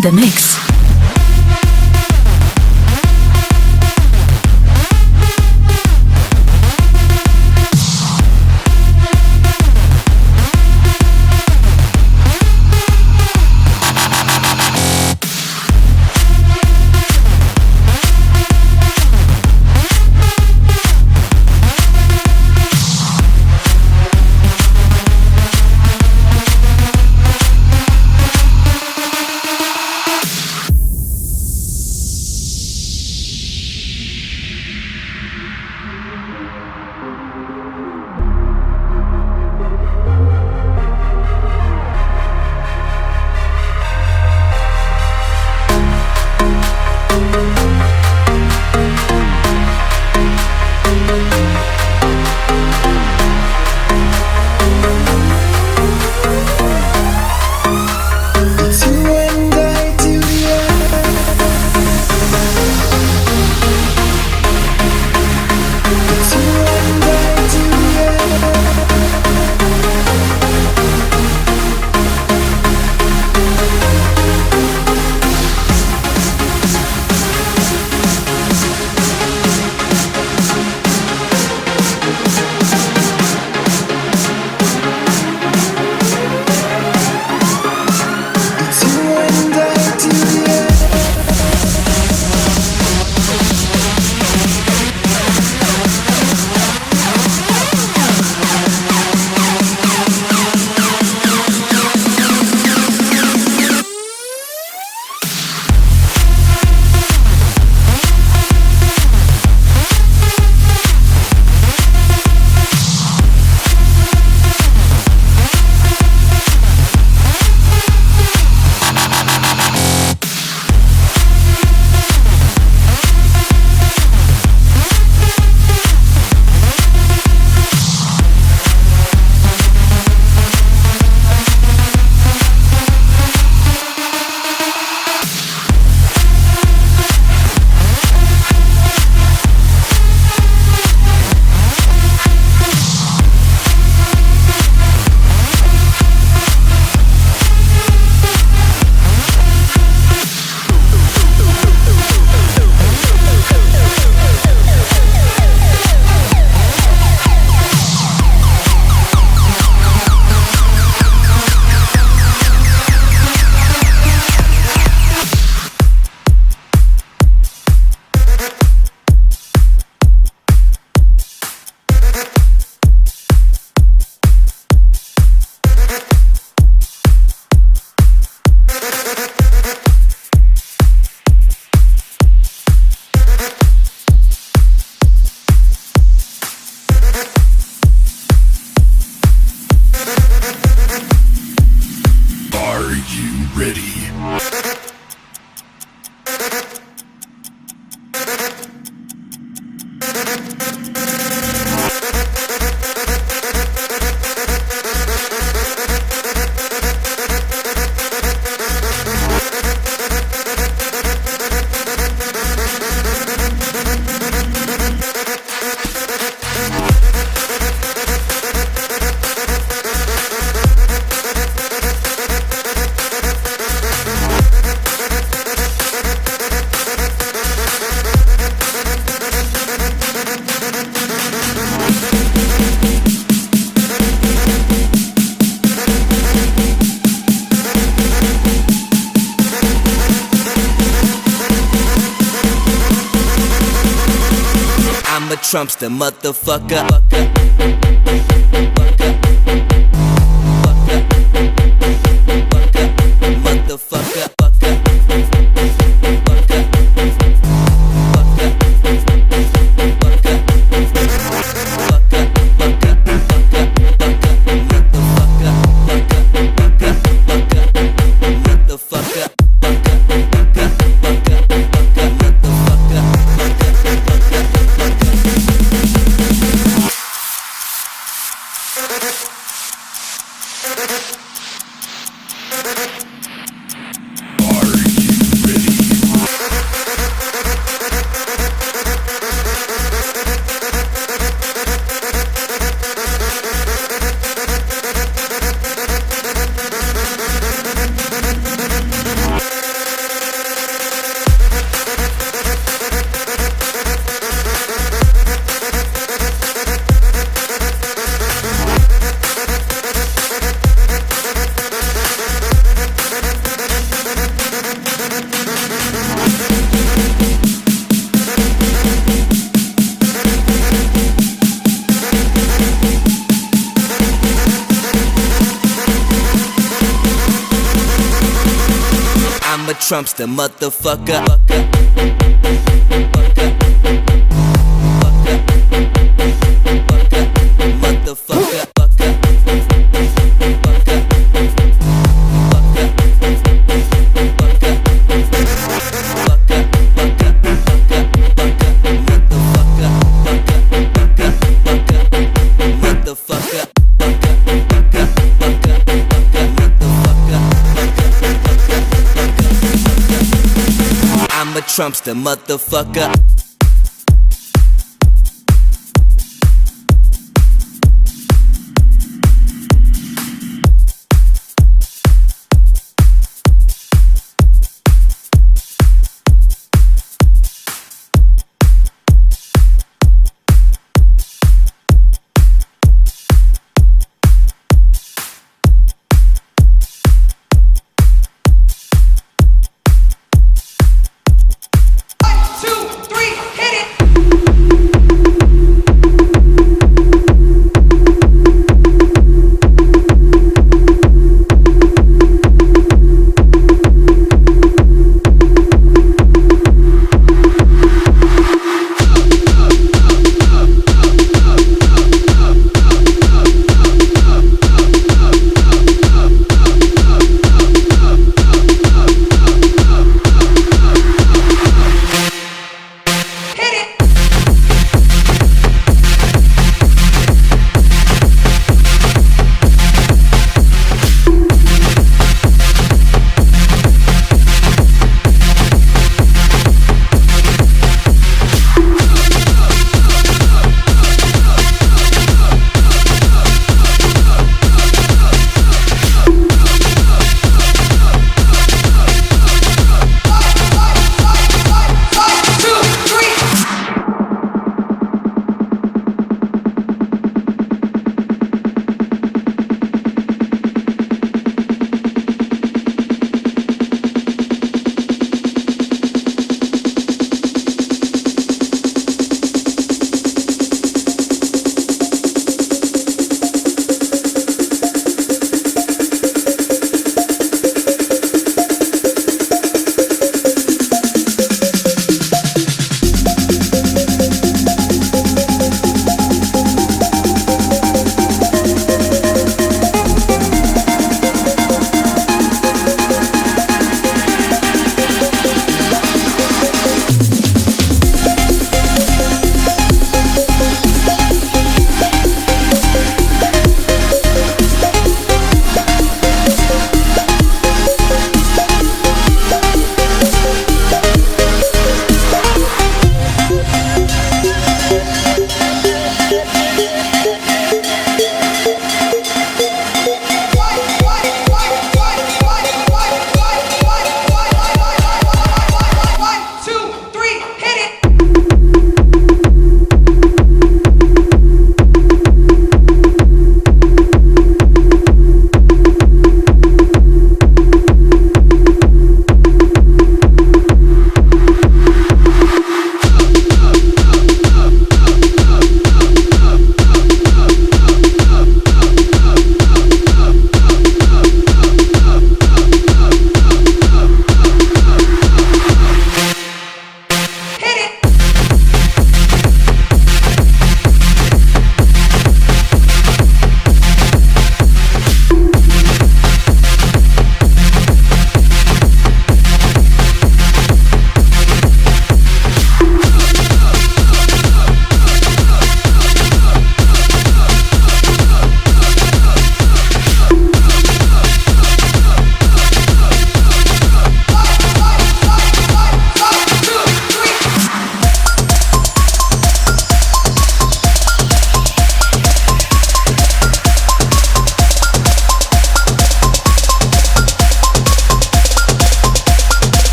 The mix. the motherfucker. Trump's the motherfucker.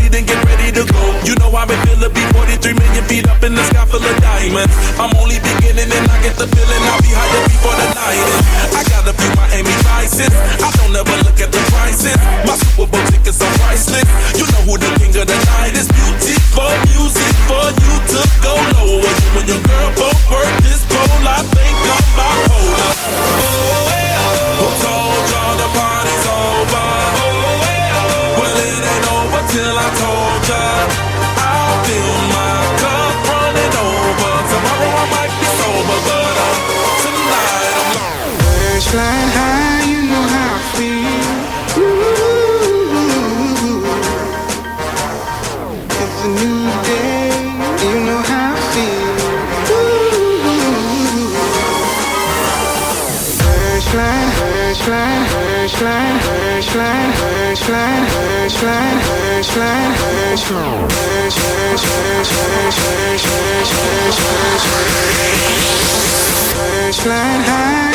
ready, then get ready to go. You know I've been feeling be 43 million feet up in the sky full of diamonds. I'm only beginning and I get the feeling I'll be higher before the night. I gotta be my Amy Bison. I don't ever baseline. Baseline high.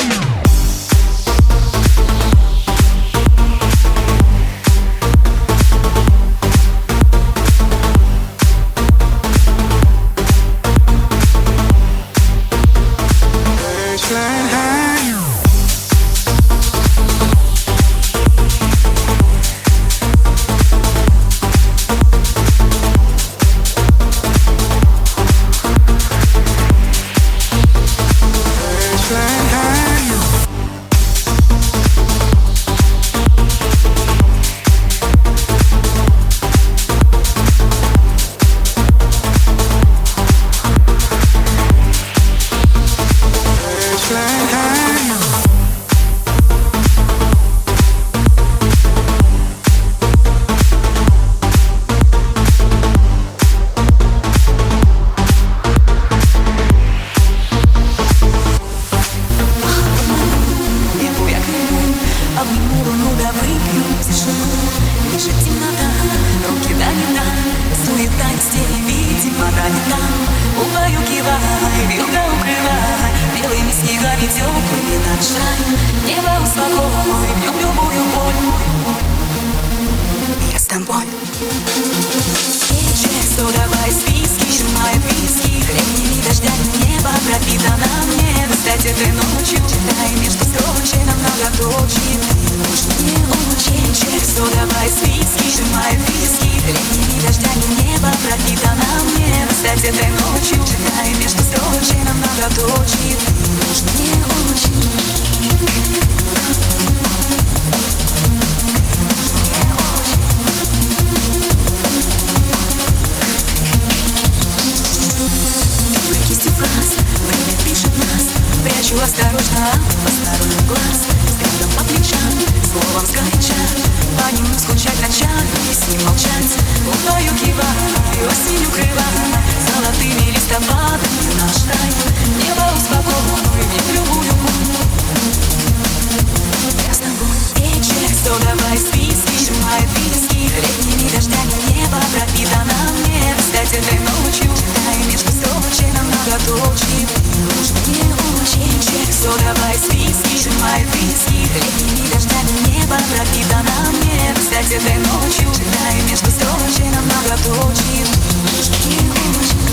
эти ты ночи Читай между строчек намного точнее Ты нужно не учи давай с списки, сжимай виски. Линии дождя и небо пропитано мне Кстати, ты ночью Читай между строчек намного точнее Ты нужно не учи Выкисти фраз, время пишет нас. Прячу осторожно посторонний глаз Взглядом по плечам, словом сгоряча. По нему скучать ночам и с ним молчать. Луною кива и осенью крыла Золотыми листопадами наш рай Небо успокоит любую я с тобой вечер, давай спи, спи, сжимает Летними дождями небо пропитано мне. Встать этой ночью, читая между строчек намного толще Уж мне очень чек, кто давай спи, спи, сжимает Летними дождями небо пропитано мне. Встать этой ночью, читая между строчек намного толще Уж мне очень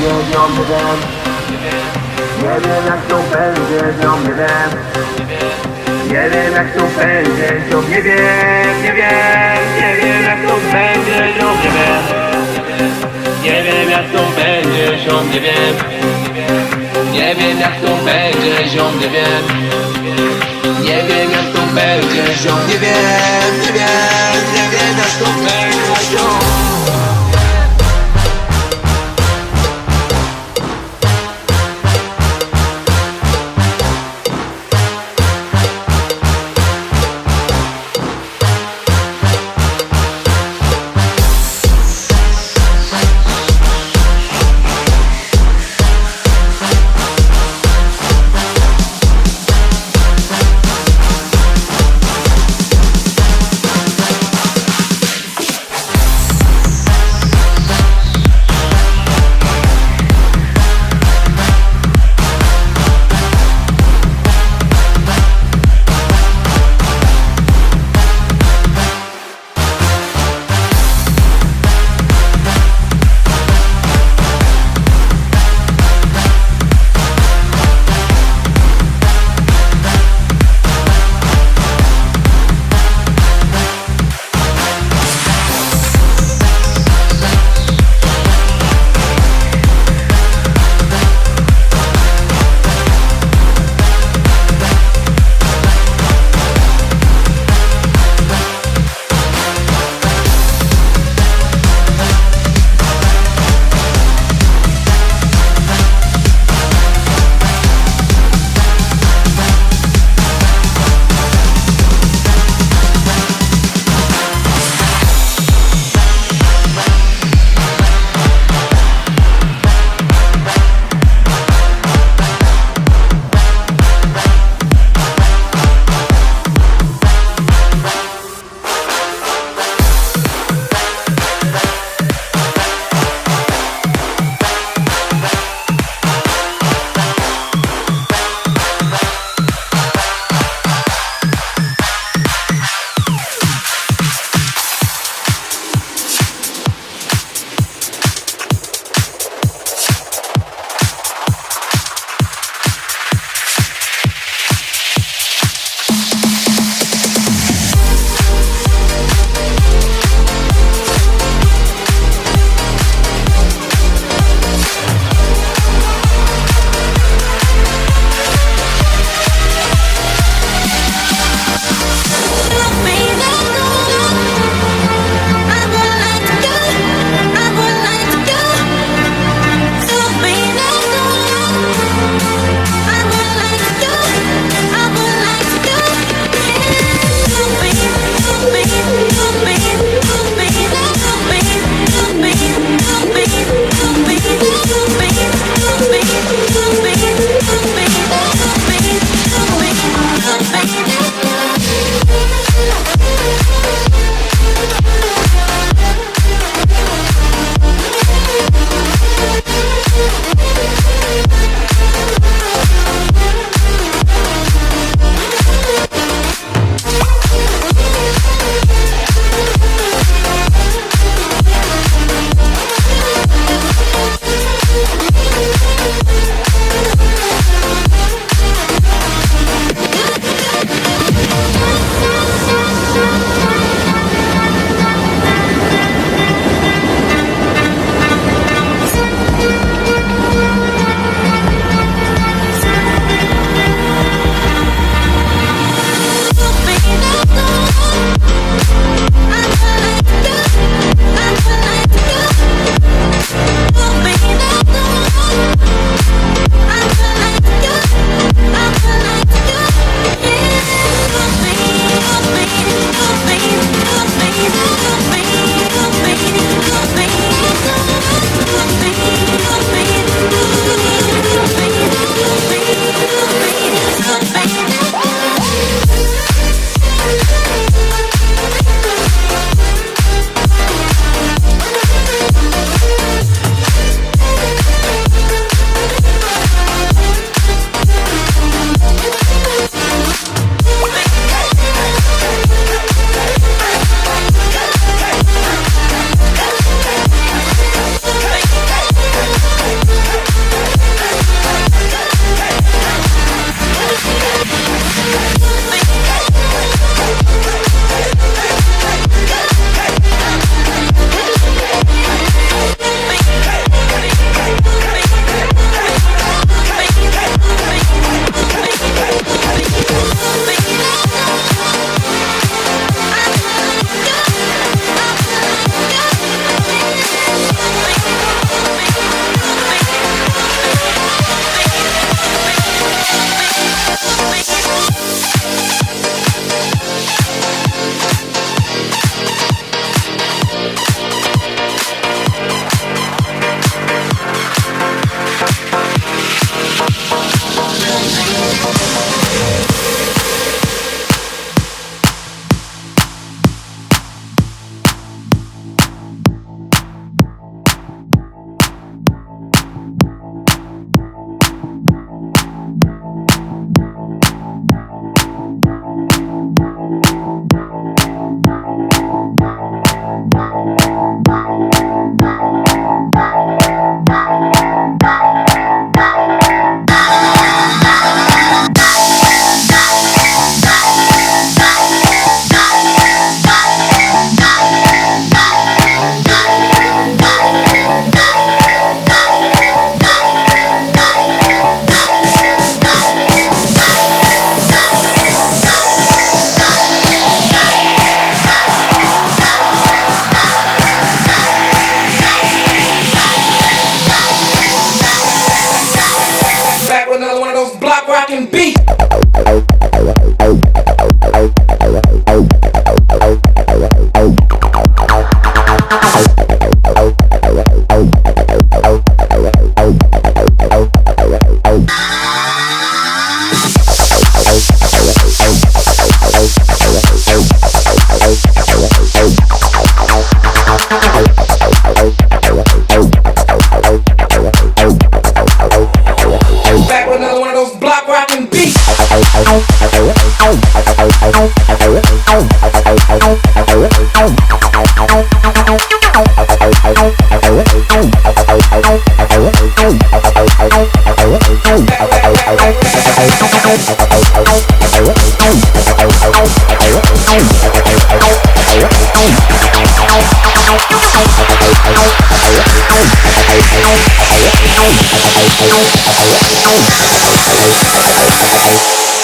nie wiem Nie wiem jak to będzie, no nie wiem Nie wiem jak to będzie, no nie wiem, nie wiem Nie wiem jak to będzie, no nie wiem Nie wiem jak to będzie, ziom, nie wiem Nie wiem jak to będzie, ziom, nie wiem Nie wiem jak to będzie, ziom, nie wiem, nie wiem Nie wiem jak to będzie, Thank you.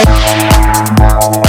Thank you.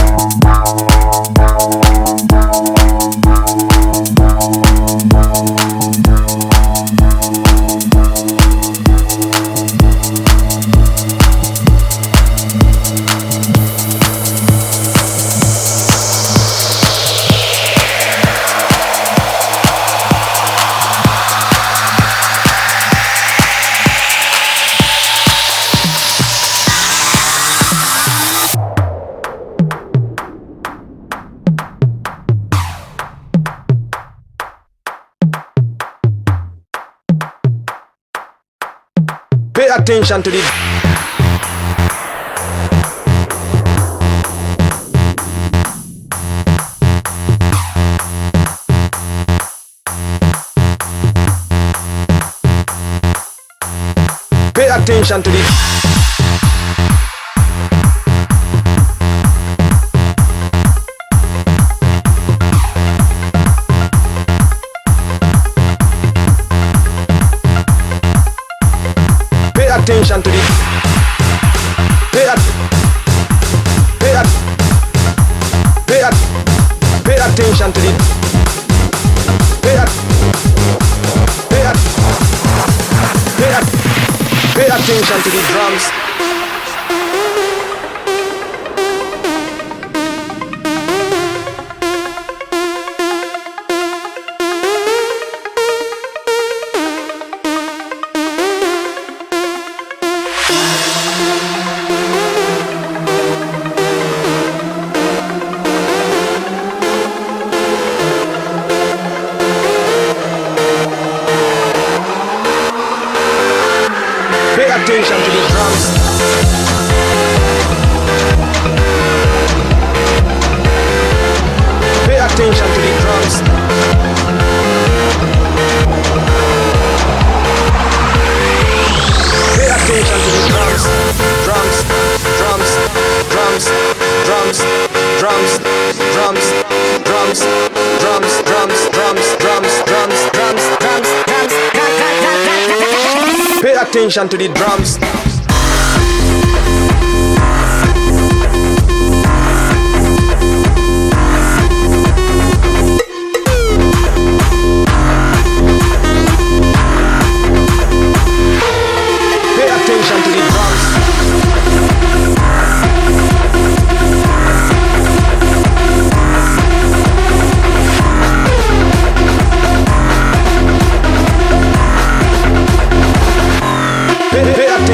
attention to the drums.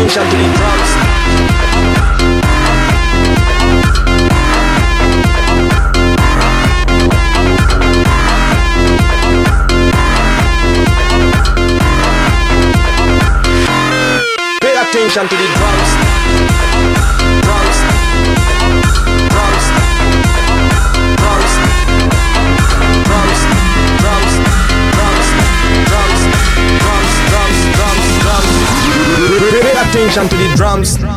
juggling drums. attention to the drum. attention to the drums.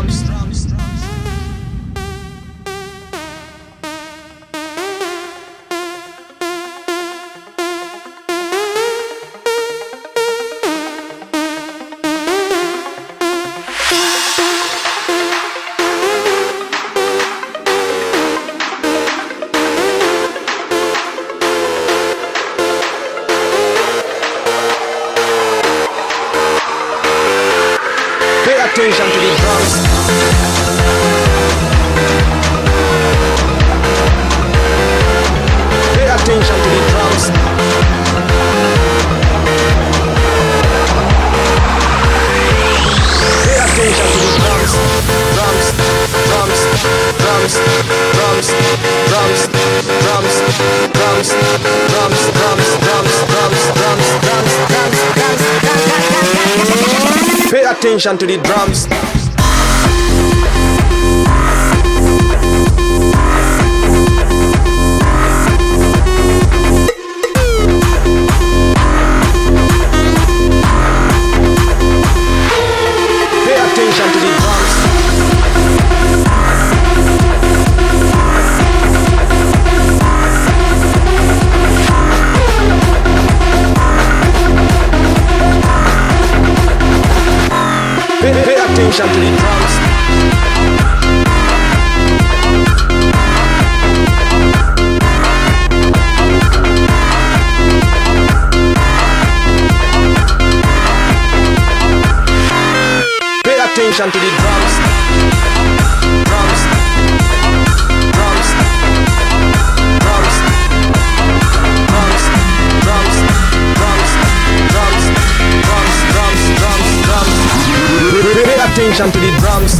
Chaplin Pay attention to the drum attention to the drums.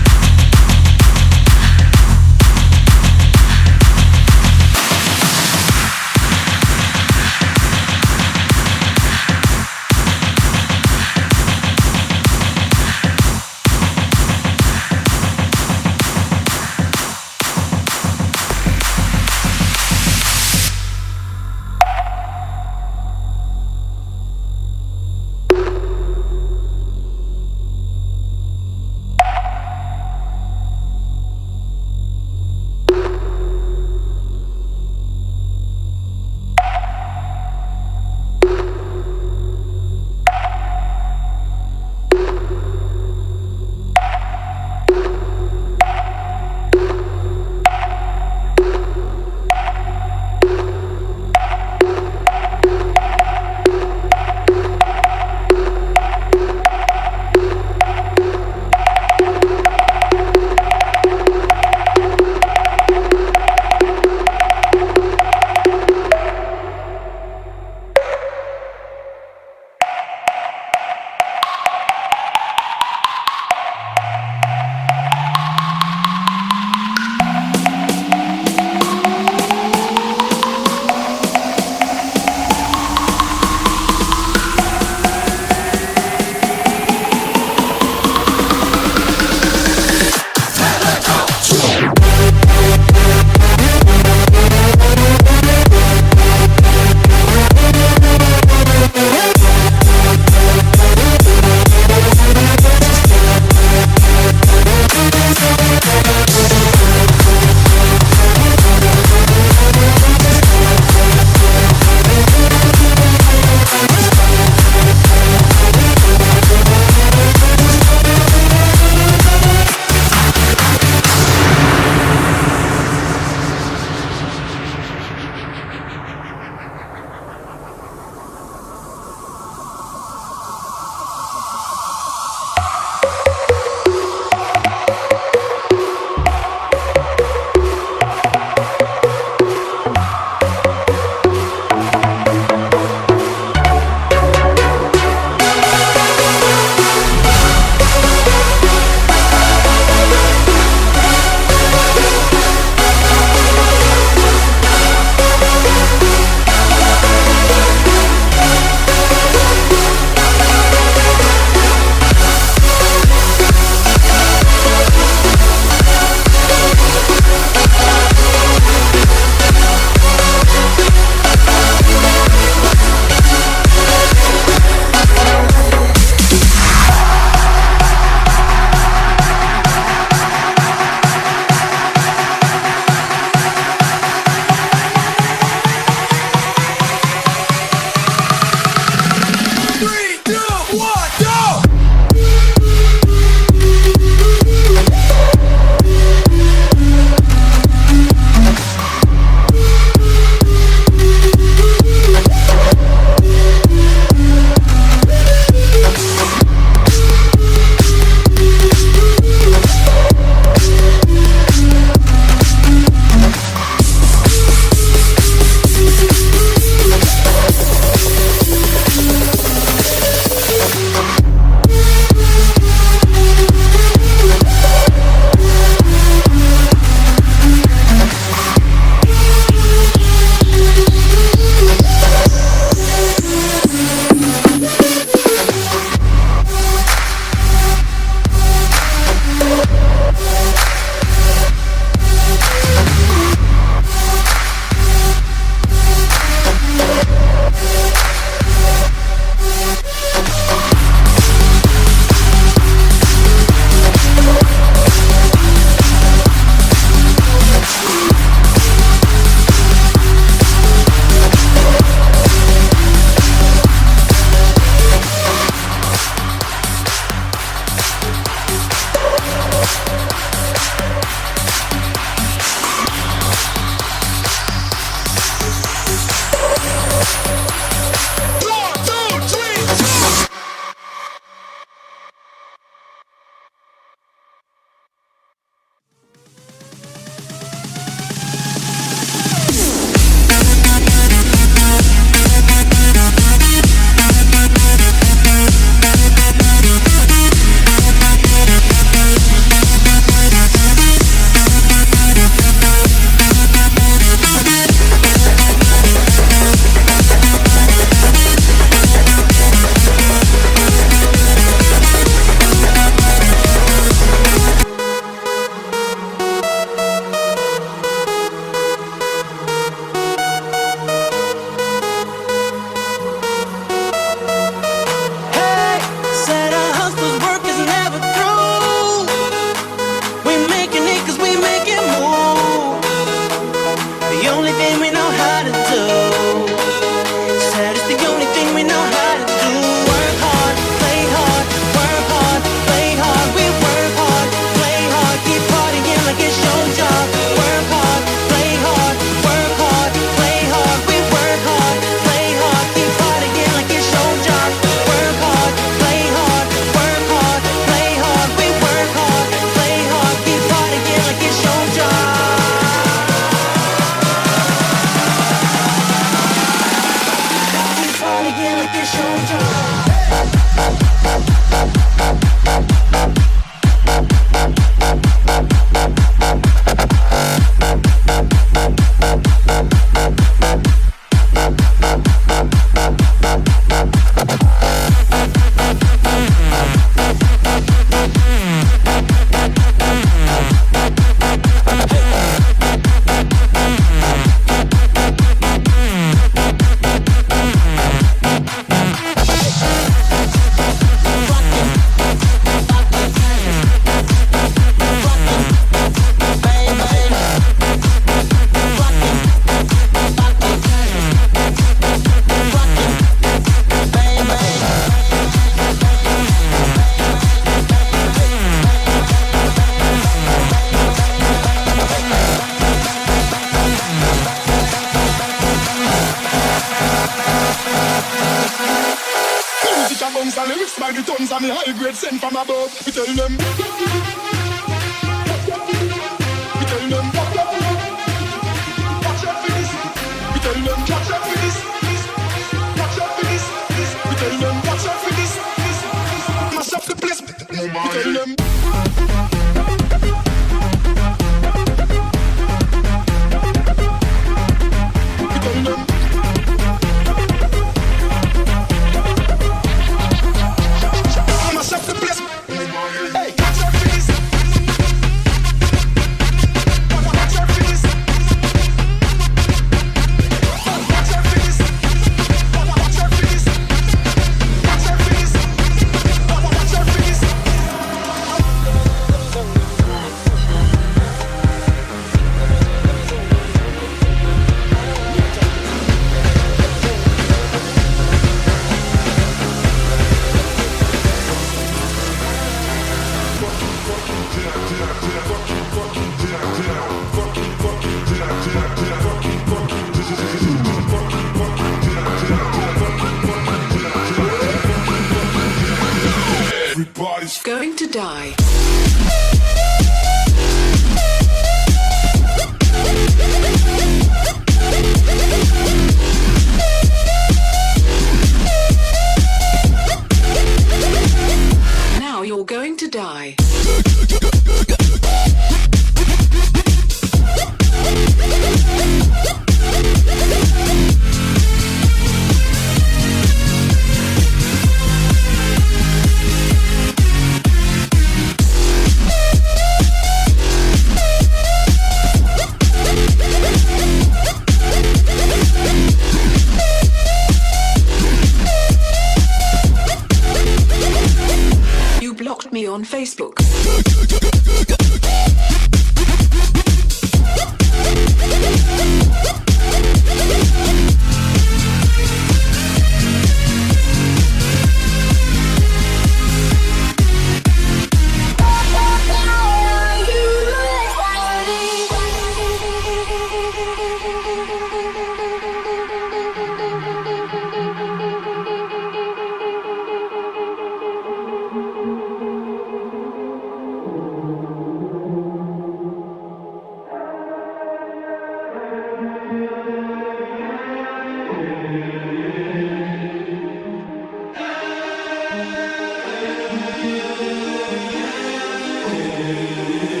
Amen.